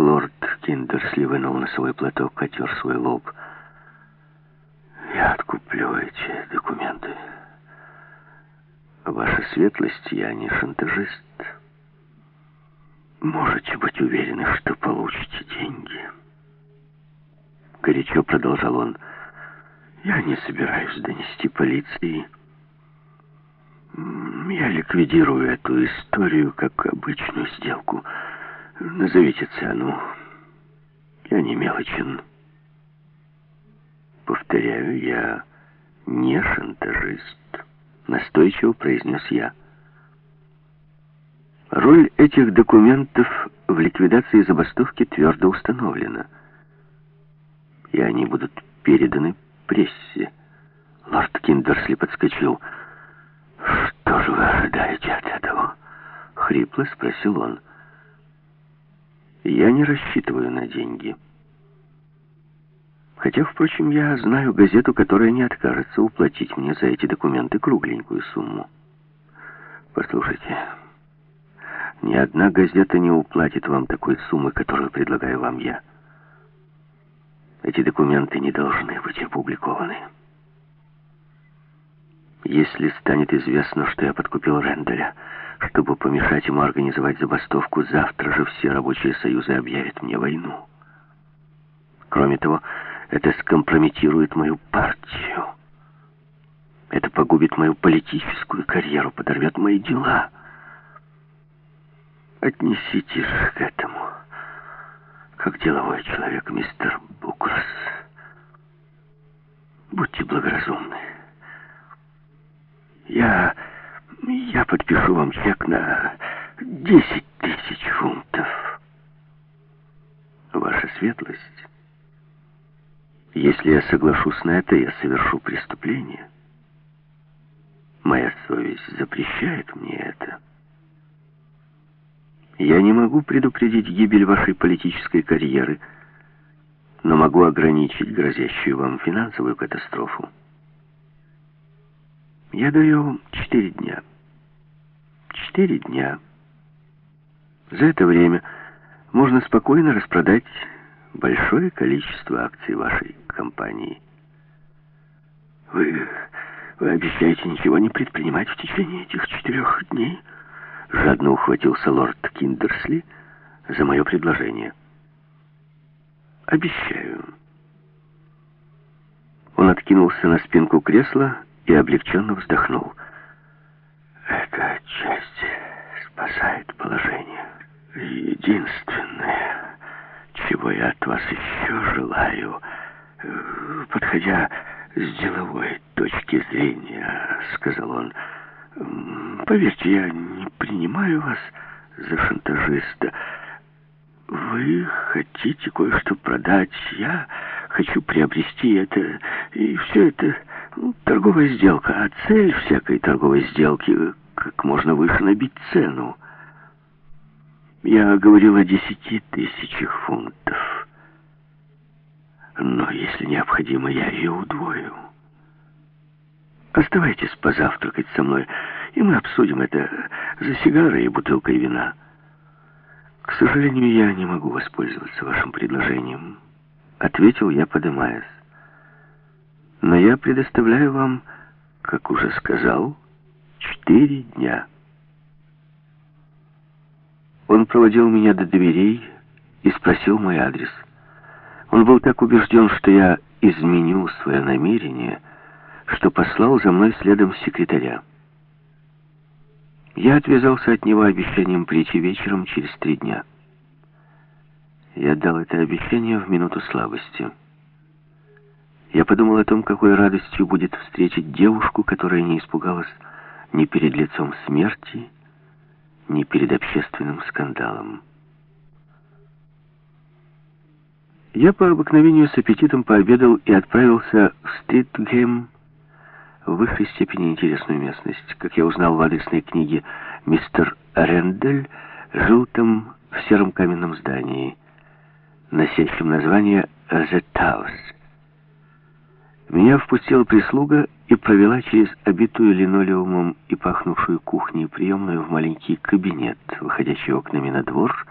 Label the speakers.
Speaker 1: Лорд Киндерсли вынул носовой платок, отер свой лоб. «Я откуплю эти документы. Ваша светлость, я не шантажист. Можете быть уверены, что получите деньги». Горячо продолжал он. «Я не собираюсь донести полиции». Я ликвидирую эту историю как обычную сделку. Назовите цену. Я не мелочен. Повторяю, я не шантажист. Настойчиво произнес я. Роль этих документов в ликвидации забастовки твердо установлена. И они будут переданы прессе. Лорд Киндерсли подскочил. «Что же вы ожидаете от этого?» — хрипло спросил он. «Я не рассчитываю на деньги. Хотя, впрочем, я знаю газету, которая не откажется уплатить мне за эти документы кругленькую сумму. Послушайте, ни одна газета не уплатит вам такой суммы, которую предлагаю вам я. Эти документы не должны быть опубликованы». Если станет известно, что я подкупил Ренделя, чтобы помешать ему организовать забастовку, завтра же все рабочие союзы объявят мне войну. Кроме того, это скомпрометирует мою партию. Это погубит мою политическую карьеру, подорвет мои дела. Отнеситесь к этому, как деловой человек, мистер Букрос. Будьте благоразумны. Я... я подпишу вам чек на 10 тысяч фунтов. Ваша светлость, если я соглашусь на это, я совершу преступление. Моя совесть запрещает мне это. Я не могу предупредить гибель вашей политической карьеры, но могу ограничить грозящую вам финансовую катастрофу. Я даю вам четыре дня. Четыре дня. За это время можно спокойно распродать большое количество акций вашей компании. Вы, вы обещаете ничего не предпринимать в течение этих четырех дней? Жадно ухватился лорд Киндерсли за мое предложение. Обещаю. Он откинулся на спинку кресла и облегченно вздохнул. Единственное, чего я от вас еще желаю, подходя с деловой точки зрения, сказал он, поверьте, я не принимаю вас за шантажиста. Вы хотите кое-что продать, я хочу приобрести это, и все это ну, торговая сделка, а цель всякой торговой сделки — как можно выше набить цену. Я говорил о десяти тысячах фунтов. Но если необходимо, я ее удвою. Оставайтесь позавтракать со мной, и мы обсудим это за сигарой и бутылкой вина. К сожалению, я не могу воспользоваться вашим предложением, ответил я, подымаясь. Но я предоставляю вам, как уже сказал, четыре дня. Он проводил меня до дверей и спросил мой адрес. Он был так убежден, что я изменю свое намерение, что послал за мной следом секретаря. Я отвязался от него обещанием прийти вечером через три дня. Я дал это обещание в минуту слабости. Я подумал о том, какой радостью будет встретить девушку, которая не испугалась ни перед лицом смерти, ни перед общественным скандалом. Я по обыкновению с аппетитом пообедал и отправился в Стритгейм, в высшей степени интересную местность. Как я узнал в адресной книге, мистер Рендель жил там в сером каменном здании, носящем название «The House». Меня впустила прислуга и провела через обитую линолеумом и пахнувшую кухней приемную в маленький кабинет, выходящий окнами на двор,